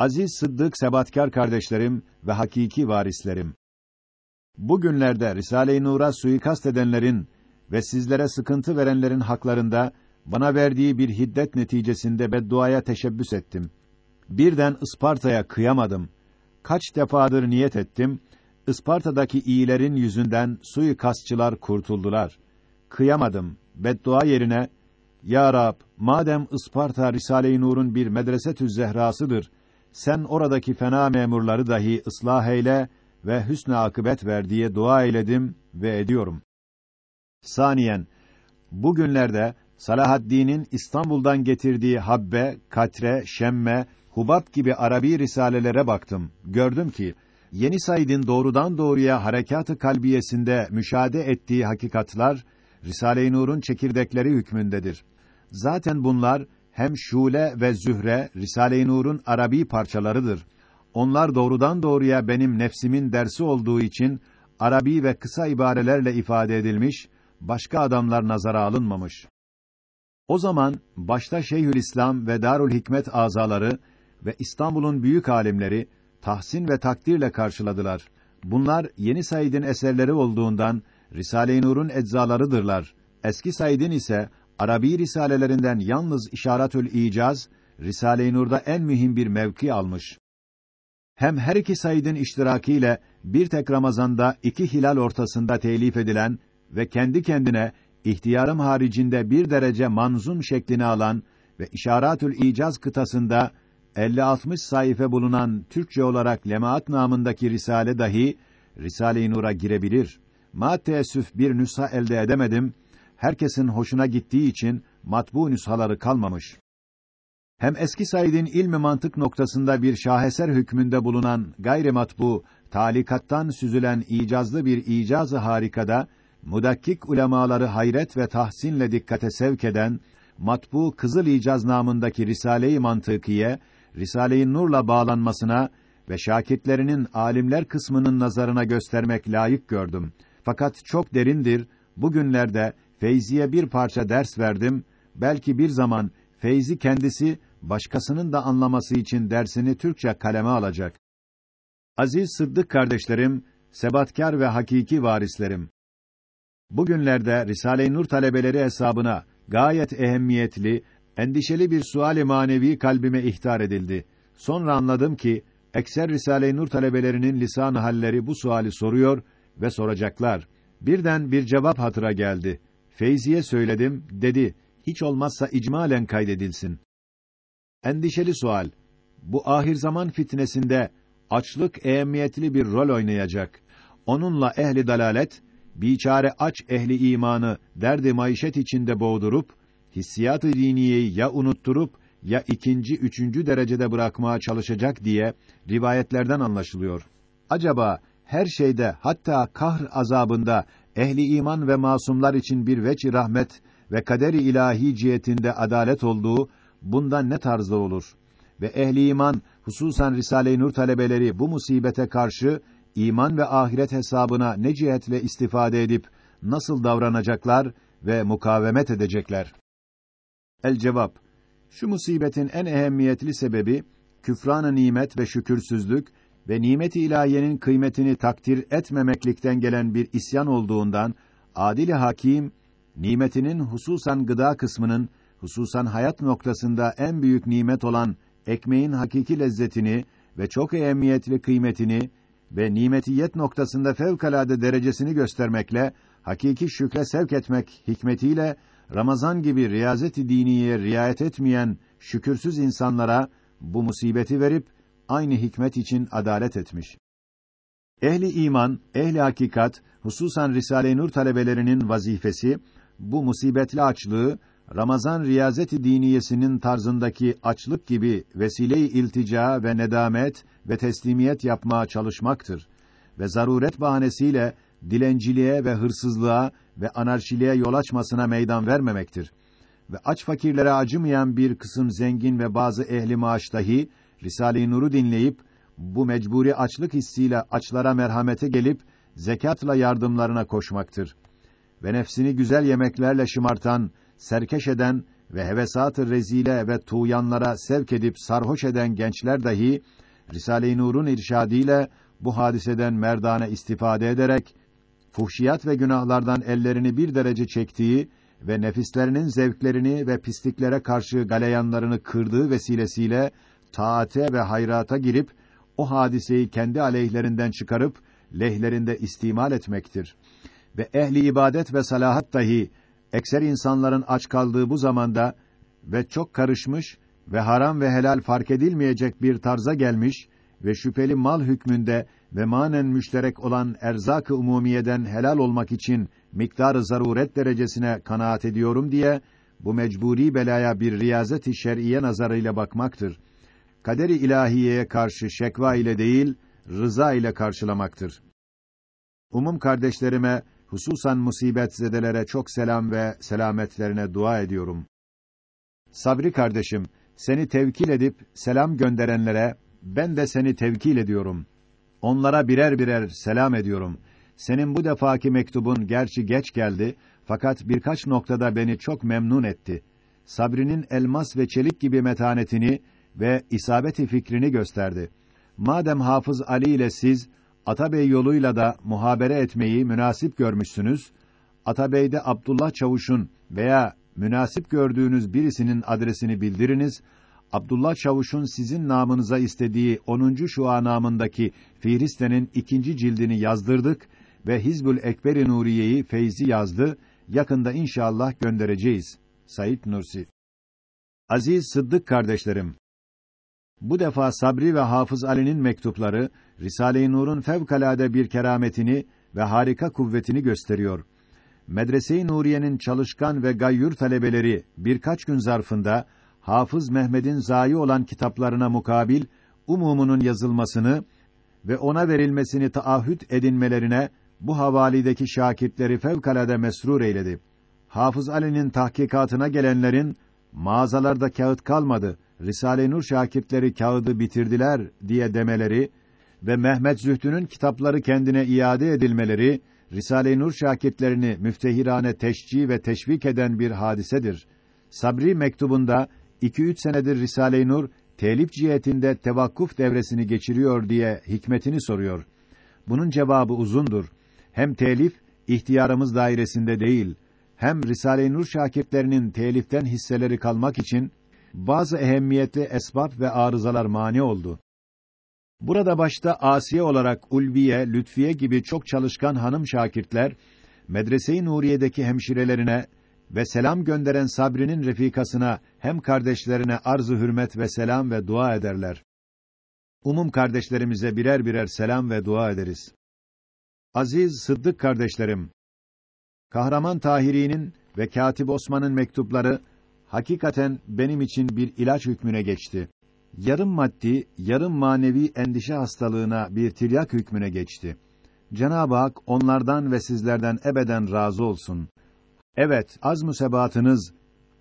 Aziz Sıddık Sebatkar kardeşlerim ve hakiki varislerim. Bugünlerde Risale-i Nur'a suikast edenlerin ve sizlere sıkıntı verenlerin haklarında bana verdiği bir hiddet neticesinde bedduaya teşebbüs ettim. Birden Isparta'ya kıyamadım. Kaç defadır niyet ettim. Isparta'daki iyilerin yüzünden suikastçılar kurtuldular. Kıyamadım. Beddua yerine Ya Rab, madem Isparta Risale-i Nur'un bir medresetü zehrasıdır, sen oradaki fena memurları dahi ıslah eyle ve hüsnü akıbet ver diye dua eyledim ve ediyorum. Saniyen, bugünlerde Salahaddin'in İstanbul'dan getirdiği habbe, katre, şemme, hubat gibi Arabi risalelere baktım. Gördüm ki Yeni Said'in doğrudan doğruya harekatı kalbiyesinde müşahede ettiği hakikatlar Risale-i Nur'un çekirdekleri hükmündedir. Zaten bunlar hem Şule ve Zühre Risale-i Nur'un Arabi parçalarıdır. Onlar doğrudan doğruya benim nefsimin dersi olduğu için Arabi ve kısa ibarelerle ifade edilmiş, başka adamlar nazara alınmamış. O zaman başta Şeyhülislam ve Darül Hikmet azaları ve İstanbul'un büyük alimleri tahsin ve takdirle karşıladılar. Bunlar Yeni Said'in eserleri olduğundan Risale-i Nur'un eczalarıdırlar. Eski Said'in ise Arabi risalelerinden yalnız İşaretül İcaz Risale-i Nur'da en mühim bir mevki almış. Hem her iki Said'in iştirakiyle bir tek Ramazan'da iki hilal ortasında telif edilen ve kendi kendine ihtiyarım haricinde bir derece manzum şeklini alan ve İşaretül İcaz kıtasında 50-60 sayfa bulunan Türkçe olarak Lemaat namındaki risale dahi Risale-i Nur'a girebilir. Ma teessüf bir nüsha elde edemedim. Herkesin hoşuna gittiği için matbu nüshaları kalmamış. Hem eski Said'in ilmi mantık noktasında bir şaheser hükmünde bulunan gayri matbu, talikattan süzülen icazlı bir icazı harikada, mudakkik ulemaları hayret ve tahsinle dikkate sevk eden, matbu Kızıl İcaz namındaki Risale-i Mantıkiye, Risale-i Nur'la bağlanmasına ve şakitlerinin alimler kısmının nazarına göstermek layık gördüm. Fakat çok derindir, bugünlerde Feyzi'ye bir parça ders verdim, belki bir zaman Feyzi kendisi, başkasının da anlaması için dersini Türkçe kaleme alacak. Aziz Sıddık kardeşlerim, sebatkar ve hakiki varislerim. Bugünlerde Risale-i Nur talebeleri hesabına gayet ehemmiyetli, endişeli bir suali manevi kalbime ihtar edildi. Sonra anladım ki ekser Risale-i Nur talebelerinin lisan halleri bu suali soruyor ve soracaklar. Birden bir cevap hatıra geldi. Feyzi'ye söyledim, dedi, hiç olmazsa icmalen kaydedilsin. Endişeli sual. Bu ahir zaman fitnesinde açlık ehemmiyetli bir rol oynayacak. Onunla ehli dalalet biçare aç ehli imanı derdi maişet içinde boğdurup hissiyat-ı diniyeyi ya unutturup ya ikinci, üçüncü derecede bırakmaya çalışacak diye rivayetlerden anlaşılıyor. Acaba her şeyde hatta kahr azabında ehli iman ve masumlar için bir veç rahmet ve kaderi ilahi cihetinde adalet olduğu bundan ne tarzda olur? Ve ehli iman hususan Risale-i Nur talebeleri bu musibete karşı iman ve ahiret hesabına ne cihetle istifade edip nasıl davranacaklar ve mukavemet edecekler? El cevap şu musibetin en ehemmiyetli sebebi küfran-ı nimet ve şükürsüzlük ve nimet-i ilahiyenin kıymetini takdir etmemeklikten gelen bir isyan olduğundan adil hakim nimetinin hususan gıda kısmının hususan hayat noktasında en büyük nimet olan ekmeğin hakiki lezzetini ve çok ehemmiyetli kıymetini ve nimetiyet noktasında fevkalade derecesini göstermekle hakiki şükre sevk etmek hikmetiyle Ramazan gibi riyazet-i diniye riayet etmeyen şükürsüz insanlara bu musibeti verip aynı hikmet için adalet etmiş. Ehli iman, ehli hakikat, hususan Risale-i Nur talebelerinin vazifesi bu musibetli açlığı Ramazan riyazet-i diniyesinin tarzındaki açlık gibi vesile-i iltica ve nedamet ve teslimiyet yapmaya çalışmaktır ve zaruret bahanesiyle dilenciliğe ve hırsızlığa ve anarşiliğe yol açmasına meydan vermemektir. Ve aç fakirlere acımayan bir kısım zengin ve bazı ehli maaş dahi Risale-i Nur'u dinleyip bu mecburi açlık hissiyle açlara merhamete gelip zekatla yardımlarına koşmaktır. Ve nefsini güzel yemeklerle şımartan, serkeş eden ve hevesat-ı rezile ve tuğyanlara sevk edip sarhoş eden gençler dahi Risale-i Nur'un irşadiyle bu hadiseden merdane istifade ederek fuhşiyat ve günahlardan ellerini bir derece çektiği ve nefislerinin zevklerini ve pisliklere karşı galeyanlarını kırdığı vesilesiyle taate ve hayrata girip o hadiseyi kendi aleyhlerinden çıkarıp lehlerinde istimal etmektir. Ve ehli ibadet ve salahat dahi ekser insanların aç kaldığı bu zamanda ve çok karışmış ve haram ve helal fark edilmeyecek bir tarza gelmiş ve şüpheli mal hükmünde ve manen müşterek olan erzak-ı umumiyeden helal olmak için miktar-ı zaruret derecesine kanaat ediyorum diye bu mecburi belaya bir riyazet-i şer'iye nazarıyla bakmaktır. Kaderi ilahiyeye karşı şekva ile değil, rıza ile karşılamaktır. Umum kardeşlerime, hususan musibet zedelere çok selam ve selametlerine dua ediyorum. Sabri kardeşim, seni tevkil edip selam gönderenlere ben de seni tevkil ediyorum. Onlara birer birer selam ediyorum. Senin bu defaki mektubun gerçi geç geldi fakat birkaç noktada beni çok memnun etti. Sabrinin elmas ve çelik gibi metanetini ve isabeti fikrini gösterdi. Madem Hafız Ali ile siz Atabey yoluyla da muhabere etmeyi münasip görmüşsünüz, Atabey'de Abdullah Çavuş'un veya münasip gördüğünüz birisinin adresini bildiriniz. Abdullah Çavuş'un sizin namınıza istediği 10. şua namındaki Fihriste'nin ikinci cildini yazdırdık ve Hizbül Ekber-i Nuriye'yi Feyzi yazdı. Yakında inşallah göndereceğiz. Said Nursi Aziz Sıddık kardeşlerim, bu defa Sabri ve Hafız Ali'nin mektupları Risale-i Nur'un fevkalade bir kerametini ve harika kuvvetini gösteriyor. Medrese-i Nuriye'nin çalışkan ve gayyur talebeleri birkaç gün zarfında Hafız Mehmed'in zayi olan kitaplarına mukabil umumunun yazılmasını ve ona verilmesini taahhüt edinmelerine bu havalideki şakirtleri fevkalade mesrur eyledi. Hafız Ali'nin tahkikatına gelenlerin mağazalarda kağıt kalmadı, Risale-i Nur şakirtleri kağıdı bitirdiler diye demeleri ve Mehmet Zühtü'nün kitapları kendine iade edilmeleri Risale-i Nur şakirtlerini müftehirane teşcih ve teşvik eden bir hadisedir. Sabri mektubunda 2-3 senedir Risale-i Nur telif cihetinde tevakkuf devresini geçiriyor diye hikmetini soruyor. Bunun cevabı uzundur. Hem telif ihtiyarımız dairesinde değil, hem Risale-i Nur şakirtlerinin teliften hisseleri kalmak için bazı ehemmiyetli esbab ve arızalar mani oldu. Burada başta Asiye olarak Ulviye, Lütfiye gibi çok çalışkan hanım şakirtler, Medrese-i Nuriye'deki hemşirelerine ve selam gönderen Sabri'nin refikasına hem kardeşlerine arz-ı hürmet ve selam ve dua ederler. Umum kardeşlerimize birer birer selam ve dua ederiz. Aziz Sıddık kardeşlerim, Kahraman Tahiri'nin ve Katip Osman'ın mektupları hakikaten benim için bir ilaç hükmüne geçti. Yarım maddi, yarım manevi endişe hastalığına bir tiryak hükmüne geçti. Cenab-ı Hak onlardan ve sizlerden ebeden razı olsun. Evet, az musebatınız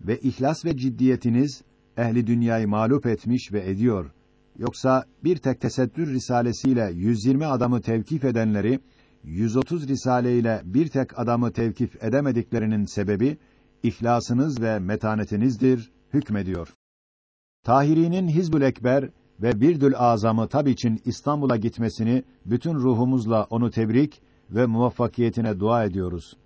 ve ihlas ve ciddiyetiniz ehli dünyayı mağlup etmiş ve ediyor. Yoksa bir tek tesettür risalesiyle 120 adamı tevkif edenleri 130 risale ile bir tek adamı tevkif edemediklerinin sebebi ihlasınız ve metanetinizdir hükmediyor. Tahiri'nin Hizbül Ekber ve Birdül Azam'ı tab için İstanbul'a gitmesini bütün ruhumuzla onu tebrik ve muvaffakiyetine dua ediyoruz.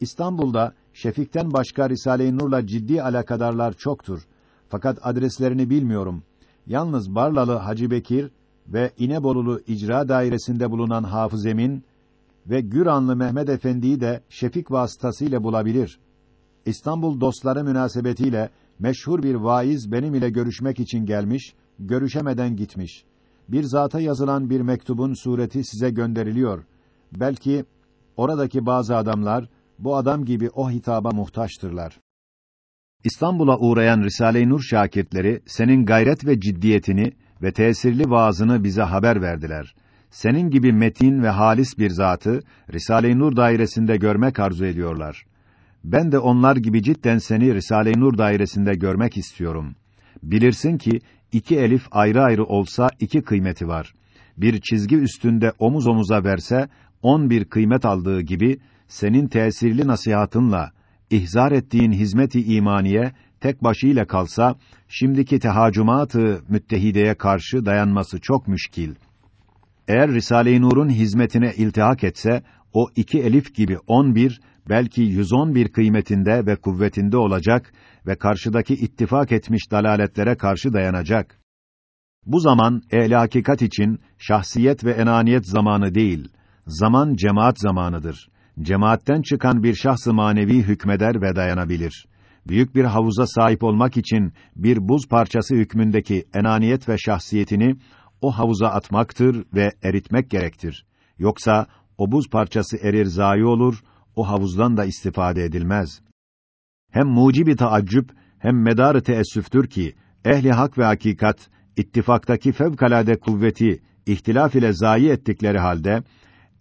İstanbul'da Şefik'ten başka Risale-i Nur'la ciddi alakadarlar çoktur. Fakat adreslerini bilmiyorum. Yalnız Barlalı Hacı Bekir ve İnebolulu icra dairesinde bulunan Hafız Emin ve Güranlı Mehmet Efendi'yi de Şefik vasıtasıyla bulabilir. İstanbul dostları münasebetiyle meşhur bir vaiz benim ile görüşmek için gelmiş, görüşemeden gitmiş. Bir zata yazılan bir mektubun sureti size gönderiliyor. Belki oradaki bazı adamlar bu adam gibi o hitaba muhtaçtırlar. İstanbul'a uğrayan Risale-i Nur şakirtleri senin gayret ve ciddiyetini ve tesirli vaazını bize haber verdiler. Senin gibi metin ve halis bir zatı Risale-i Nur dairesinde görmek arzu ediyorlar. Ben de onlar gibi cidden seni Risale-i Nur dairesinde görmek istiyorum. Bilirsin ki iki elif ayrı ayrı olsa iki kıymeti var. Bir çizgi üstünde omuz omuza verse on bir kıymet aldığı gibi senin tesirli nasihatınla ihzar ettiğin hizmeti imaniye tek başıyla kalsa, şimdiki tehacumat-ı müttehideye karşı dayanması çok müşkil. Eğer Risale-i Nur'un hizmetine iltihak etse, o iki elif gibi on bir, belki yüz on bir kıymetinde ve kuvvetinde olacak ve karşıdaki ittifak etmiş dalaletlere karşı dayanacak. Bu zaman ehli hakikat için şahsiyet ve enaniyet zamanı değil, zaman cemaat zamanıdır. Cemaatten çıkan bir şahs-ı manevi hükmeder ve dayanabilir. Büyük bir havuza sahip olmak için bir buz parçası hükmündeki enaniyet ve şahsiyetini o havuza atmaktır ve eritmek gerektir. Yoksa o buz parçası erir zayi olur, o havuzdan da istifade edilmez. Hem mucibi taaccüp hem medarı teessüftür ki ehli hak ve hakikat ittifaktaki fevkalade kuvveti ihtilaf ile zayi ettikleri halde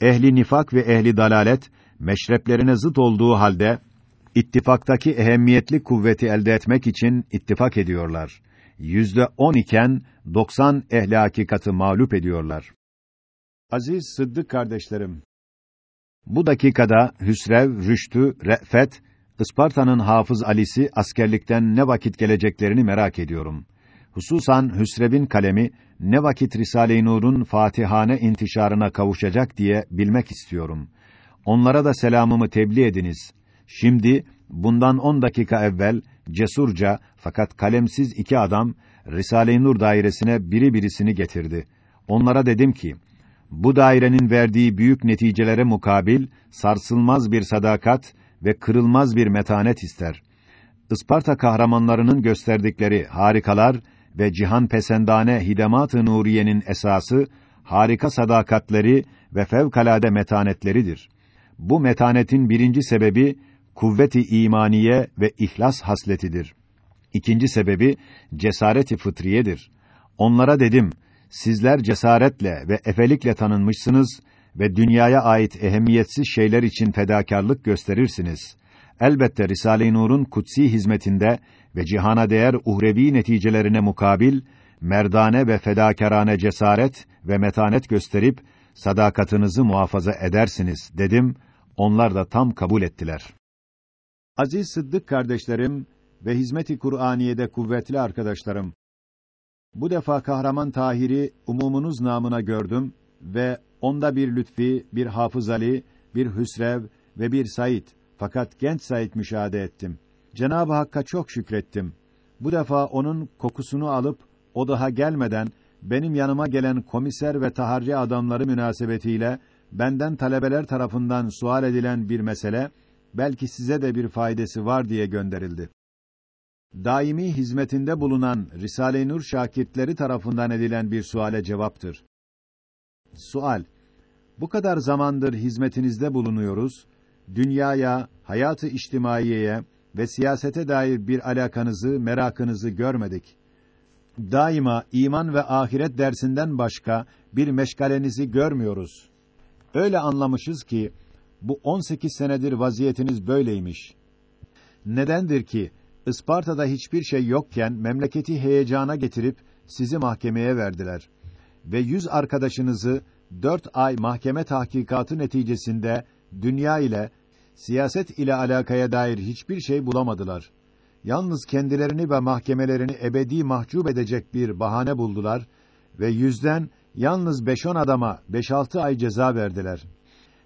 ehli nifak ve ehli dalalet meşreplerine zıt olduğu halde ittifaktaki ehemmiyetli kuvveti elde etmek için ittifak ediyorlar. Yüzde on iken doksan ehli hakikatı mağlup ediyorlar. Aziz Sıddık kardeşlerim, bu dakikada Hüsrev, Rüştü, Re'fet, Isparta'nın Hafız Ali'si askerlikten ne vakit geleceklerini merak ediyorum. Hususan Hüsrev'in kalemi ne vakit Risale-i Nur'un fatihane intişarına kavuşacak diye bilmek istiyorum. Onlara da selamımı tebliğ ediniz. Şimdi bundan on dakika evvel cesurca fakat kalemsiz iki adam Risale-i Nur dairesine biri birisini getirdi. Onlara dedim ki: Bu dairenin verdiği büyük neticelere mukabil sarsılmaz bir sadakat ve kırılmaz bir metanet ister. Isparta kahramanlarının gösterdikleri harikalar ve cihan pesendane hidemat-ı nuriyenin esası harika sadakatleri ve fevkalade metanetleridir. Bu metanetin birinci sebebi kuvveti imaniye ve ihlas hasletidir. İkinci sebebi cesareti fıtriyedir. Onlara dedim, sizler cesaretle ve efelikle tanınmışsınız ve dünyaya ait ehemmiyetsiz şeyler için fedakarlık gösterirsiniz. Elbette Risale-i Nur'un kutsi hizmetinde ve cihana değer uhrevi neticelerine mukabil merdane ve fedakarane cesaret ve metanet gösterip sadakatınızı muhafaza edersiniz dedim. Onlar da tam kabul ettiler. Aziz Sıddık kardeşlerim ve hizmeti Kur'aniye'de kuvvetli arkadaşlarım. Bu defa kahraman Tahir'i umumunuz namına gördüm ve onda bir Lütfi, bir Hafız Ali, bir Hüsrev ve bir Said fakat genç Said müşahede ettim. Cenab-ı Hakk'a çok şükrettim. Bu defa onun kokusunu alıp o daha gelmeden benim yanıma gelen komiser ve taharri adamları münasebetiyle benden talebeler tarafından sual edilen bir mesele belki size de bir faydası var diye gönderildi. Daimi hizmetinde bulunan Risale-i Nur şakirtleri tarafından edilen bir suale cevaptır. Sual: Bu kadar zamandır hizmetinizde bulunuyoruz. Dünyaya, hayatı içtimaiyeye ve siyasete dair bir alakanızı, merakınızı görmedik. Daima iman ve ahiret dersinden başka bir meşgalenizi görmüyoruz. Öyle anlamışız ki bu 18 senedir vaziyetiniz böyleymiş. Nedendir ki Isparta'da hiçbir şey yokken memleketi heyecana getirip sizi mahkemeye verdiler ve yüz arkadaşınızı dört ay mahkeme tahkikatı neticesinde dünya ile siyaset ile alakaya dair hiçbir şey bulamadılar. Yalnız kendilerini ve mahkemelerini ebedi mahcup edecek bir bahane buldular ve yüzden yalnız beş on adama beş altı ay ceza verdiler.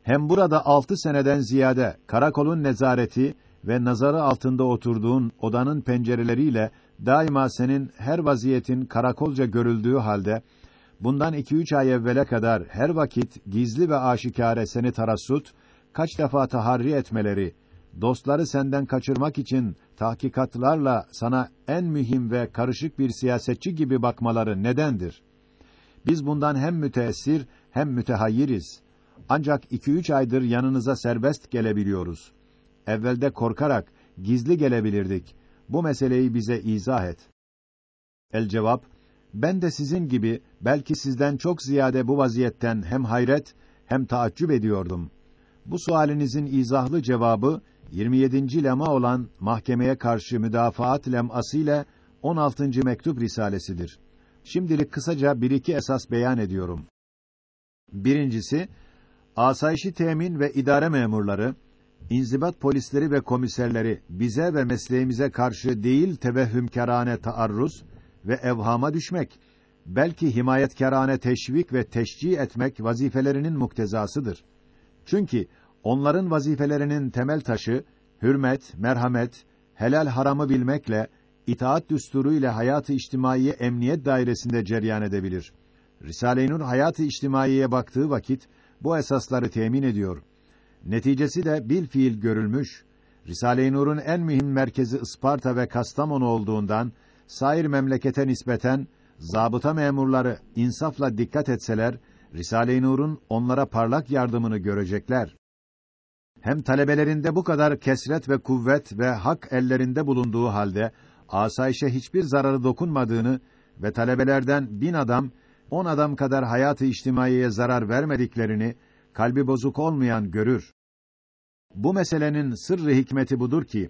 Hem burada altı seneden ziyade karakolun nezareti ve nazarı altında oturduğun odanın pencereleriyle daima senin her vaziyetin karakolca görüldüğü halde bundan iki üç ay evvele kadar her vakit gizli ve aşikare seni tarassut kaç defa taharri etmeleri, dostları senden kaçırmak için tahkikatlarla sana en mühim ve karışık bir siyasetçi gibi bakmaları nedendir? Biz bundan hem müteessir hem mütehayyiriz. Ancak iki üç aydır yanınıza serbest gelebiliyoruz. Evvelde korkarak gizli gelebilirdik. Bu meseleyi bize izah et. El cevap, ben de sizin gibi belki sizden çok ziyade bu vaziyetten hem hayret hem taaccüp ediyordum. Bu sualinizin izahlı cevabı 27. lema olan mahkemeye karşı müdafaat leması ile 16. mektup risalesidir. Şimdilik kısaca bir iki esas beyan ediyorum. Birincisi, asayişi temin ve idare memurları inzibat polisleri ve komiserleri bize ve mesleğimize karşı değil tevehhümkârane taarruz ve evhama düşmek, belki himayetkârane teşvik ve teşcih etmek vazifelerinin muktezasıdır. Çünkü onların vazifelerinin temel taşı hürmet, merhamet, helal haramı bilmekle itaat düsturu ile hayatı içtimaiye emniyet dairesinde cereyan edebilir. Risale-i Nur hayatı içtimaiye baktığı vakit bu esasları temin ediyor. Neticesi de bil fiil görülmüş. Risale-i Nur'un en mühim merkezi Isparta ve Kastamonu olduğundan sair memlekete nispeten zabıta memurları insafla dikkat etseler Risale-i Nur'un onlara parlak yardımını görecekler. Hem talebelerinde bu kadar kesret ve kuvvet ve hak ellerinde bulunduğu halde asayişe hiçbir zararı dokunmadığını ve talebelerden bin adam, on adam kadar hayatı içtimaiye zarar vermediklerini kalbi bozuk olmayan görür. Bu meselenin sırrı hikmeti budur ki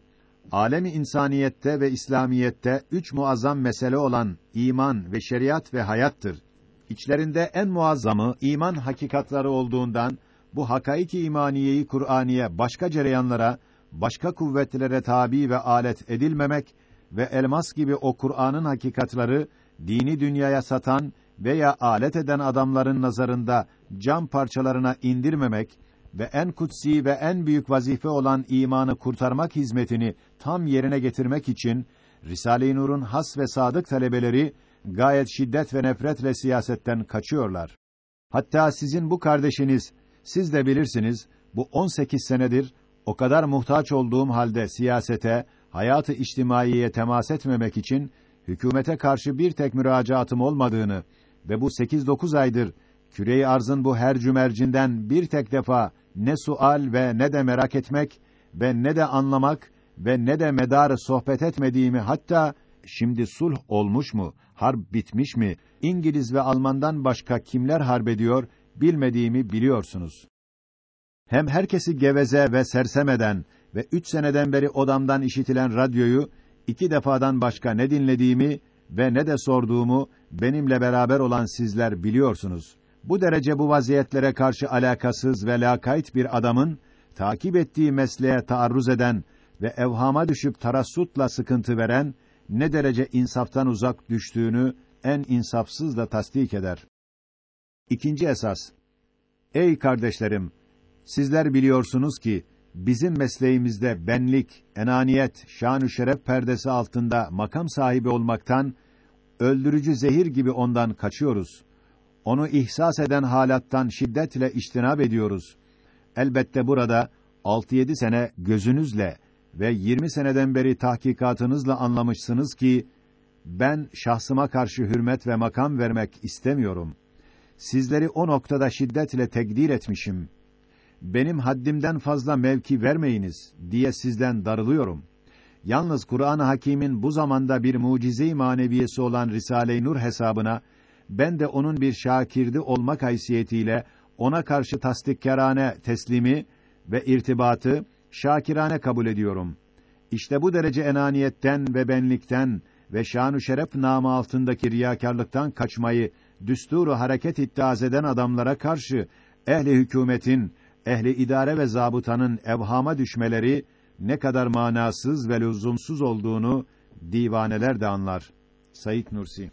alemi insaniyette ve İslamiyette üç muazzam mesele olan iman ve şeriat ve hayattır. İçlerinde en muazzamı iman hakikatları olduğundan bu hakaiki imaniyeyi Kur'aniye başka cereyanlara, başka kuvvetlere tabi ve alet edilmemek ve elmas gibi o Kur'an'ın hakikatları dini dünyaya satan veya alet eden adamların nazarında cam parçalarına indirmemek ve en kutsi ve en büyük vazife olan imanı kurtarmak hizmetini tam yerine getirmek için Risale-i Nur'un has ve sadık talebeleri gayet şiddet ve nefretle siyasetten kaçıyorlar. Hatta sizin bu kardeşiniz, siz de bilirsiniz, bu 18 senedir o kadar muhtaç olduğum halde siyasete, hayatı içtimaiye temas etmemek için hükümete karşı bir tek müracaatım olmadığını ve bu 8-9 aydır küreyi arzın bu her cümercinden bir tek defa ne sual ve ne de merak etmek ve ne de anlamak ve ne de medarı sohbet etmediğimi hatta şimdi sulh olmuş mu, harp bitmiş mi, İngiliz ve Almandan başka kimler harp ediyor bilmediğimi biliyorsunuz. Hem herkesi geveze ve sersemeden ve üç seneden beri odamdan işitilen radyoyu iki defadan başka ne dinlediğimi ve ne de sorduğumu benimle beraber olan sizler biliyorsunuz. Bu derece bu vaziyetlere karşı alakasız ve lakayt bir adamın takip ettiği mesleğe taarruz eden ve evhama düşüp tarassutla sıkıntı veren ne derece insaftan uzak düştüğünü en insafsız da tasdik eder. İkinci esas. Ey kardeşlerim, sizler biliyorsunuz ki bizim mesleğimizde benlik, enaniyet, şan-ı şeref perdesi altında makam sahibi olmaktan öldürücü zehir gibi ondan kaçıyoruz. Onu ihsas eden halattan şiddetle iştinab ediyoruz. Elbette burada 6-7 sene gözünüzle ve 20 seneden beri tahkikatınızla anlamışsınız ki ben şahsıma karşı hürmet ve makam vermek istemiyorum. Sizleri o noktada şiddetle tekdir etmişim. Benim haddimden fazla mevki vermeyiniz diye sizden darılıyorum. Yalnız Kur'an-ı Hakîm'in bu zamanda bir mucize-i maneviyesi olan Risale-i Nur hesabına ben de onun bir şakirdi olmak haysiyetiyle ona karşı tasdikkârane teslimi ve irtibatı şakirane kabul ediyorum. İşte bu derece enaniyetten ve benlikten ve şanu şeref namı altındaki riyakarlıktan kaçmayı düsturu hareket iddiaz eden adamlara karşı ehli hükümetin, ehli idare ve zabıtanın evhama düşmeleri ne kadar manasız ve lüzumsuz olduğunu divaneler de anlar. Sayit Nursi